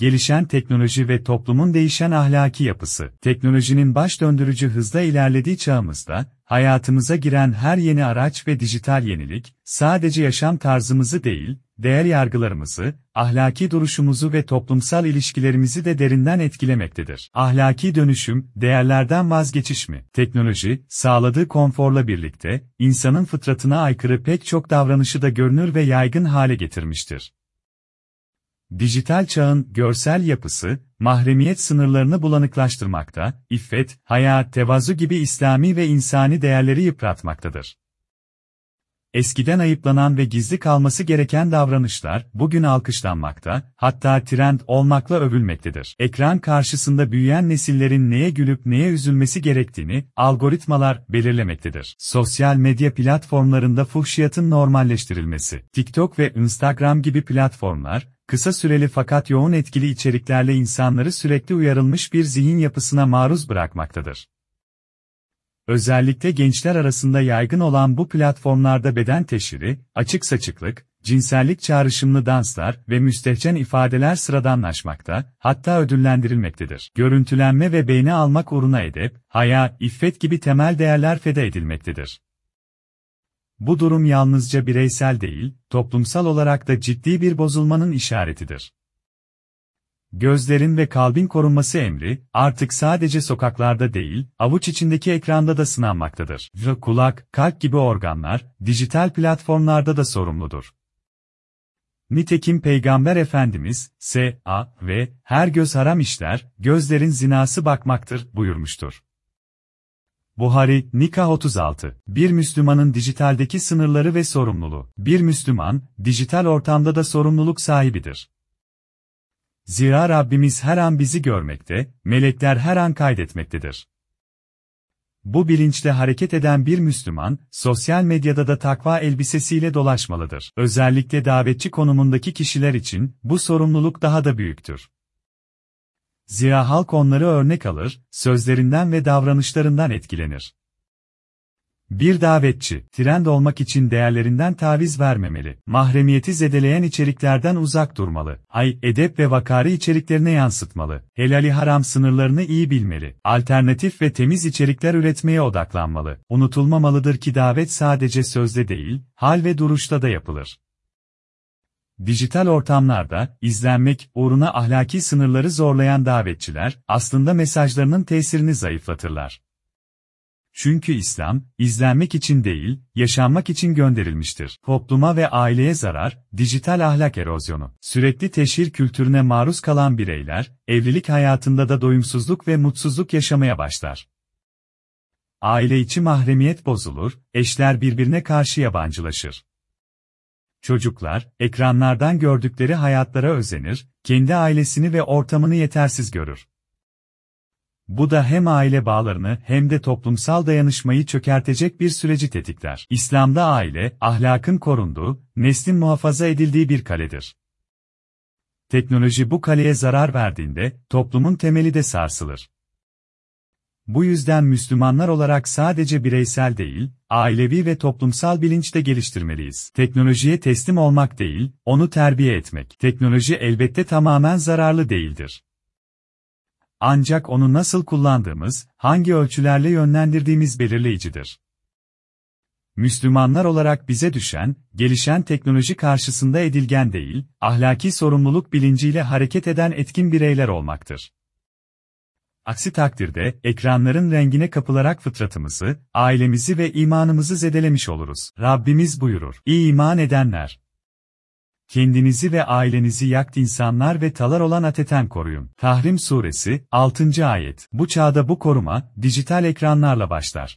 gelişen teknoloji ve toplumun değişen ahlaki yapısı. Teknolojinin baş döndürücü hızla ilerlediği çağımızda, hayatımıza giren her yeni araç ve dijital yenilik, sadece yaşam tarzımızı değil, değer yargılarımızı, ahlaki duruşumuzu ve toplumsal ilişkilerimizi de derinden etkilemektedir. Ahlaki dönüşüm, değerlerden vazgeçiş mi? Teknoloji, sağladığı konforla birlikte, insanın fıtratına aykırı pek çok davranışı da görünür ve yaygın hale getirmiştir. Dijital çağın görsel yapısı, mahremiyet sınırlarını bulanıklaştırmakta, iffet, haya, tevazu gibi İslami ve insani değerleri yıpratmaktadır. Eskiden ayıplanan ve gizli kalması gereken davranışlar, bugün alkışlanmakta, hatta trend olmakla övülmektedir. Ekran karşısında büyüyen nesillerin neye gülüp neye üzülmesi gerektiğini, algoritmalar belirlemektedir. Sosyal medya platformlarında fuhşiyatın normalleştirilmesi, TikTok ve Instagram gibi platformlar, kısa süreli fakat yoğun etkili içeriklerle insanları sürekli uyarılmış bir zihin yapısına maruz bırakmaktadır. Özellikle gençler arasında yaygın olan bu platformlarda beden teşhiri, açık saçıklık, cinsellik çağrışımlı danslar ve müstehcen ifadeler sıradanlaşmakta, hatta ödüllendirilmektedir. Görüntülenme ve beğeni almak uğruna edep, haya, iffet gibi temel değerler feda edilmektedir. Bu durum yalnızca bireysel değil, toplumsal olarak da ciddi bir bozulmanın işaretidir. Gözlerin ve kalbin korunması emri, artık sadece sokaklarda değil, avuç içindeki ekranda da sınanmaktadır. V, kulak, kalp gibi organlar, dijital platformlarda da sorumludur. Nitekim Peygamber Efendimiz, S, A ve her göz haram işler, gözlerin zinası bakmaktır, buyurmuştur. Buhari, Nikah 36. Bir Müslümanın dijitaldeki sınırları ve sorumluluğu. Bir Müslüman, dijital ortamda da sorumluluk sahibidir. Zira Rabbimiz her an bizi görmekte, melekler her an kaydetmektedir. Bu bilinçle hareket eden bir Müslüman, sosyal medyada da takva elbisesiyle dolaşmalıdır. Özellikle davetçi konumundaki kişiler için, bu sorumluluk daha da büyüktür. Zira halk onları örnek alır, sözlerinden ve davranışlarından etkilenir. Bir davetçi, trend olmak için değerlerinden taviz vermemeli. Mahremiyeti zedeleyen içeriklerden uzak durmalı. Ay, edep ve vakarı içeriklerine yansıtmalı. Helali haram sınırlarını iyi bilmeli. Alternatif ve temiz içerikler üretmeye odaklanmalı. Unutulmamalıdır ki davet sadece sözde değil, hal ve duruşta da yapılır. Dijital ortamlarda, izlenmek uğruna ahlaki sınırları zorlayan davetçiler, aslında mesajlarının tesirini zayıflatırlar. Çünkü İslam, izlenmek için değil, yaşanmak için gönderilmiştir. Topluma ve aileye zarar, dijital ahlak erozyonu. Sürekli teşhir kültürüne maruz kalan bireyler, evlilik hayatında da doyumsuzluk ve mutsuzluk yaşamaya başlar. Aile içi mahremiyet bozulur, eşler birbirine karşı yabancılaşır. Çocuklar, ekranlardan gördükleri hayatlara özenir, kendi ailesini ve ortamını yetersiz görür. Bu da hem aile bağlarını hem de toplumsal dayanışmayı çökertecek bir süreci tetikler. İslam'da aile, ahlakın korunduğu, neslin muhafaza edildiği bir kaledir. Teknoloji bu kaleye zarar verdiğinde, toplumun temeli de sarsılır. Bu yüzden Müslümanlar olarak sadece bireysel değil, ailevi ve toplumsal bilinç de geliştirmeliyiz. Teknolojiye teslim olmak değil, onu terbiye etmek. Teknoloji elbette tamamen zararlı değildir. Ancak onu nasıl kullandığımız, hangi ölçülerle yönlendirdiğimiz belirleyicidir. Müslümanlar olarak bize düşen, gelişen teknoloji karşısında edilgen değil, ahlaki sorumluluk bilinciyle hareket eden etkin bireyler olmaktır. Aksi takdirde, ekranların rengine kapılarak fıtratımızı, ailemizi ve imanımızı zedelemiş oluruz. Rabbimiz buyurur. İyi iman edenler, kendinizi ve ailenizi yakt insanlar ve talar olan ateten koruyun. Tahrim Suresi, 6. Ayet. Bu çağda bu koruma, dijital ekranlarla başlar.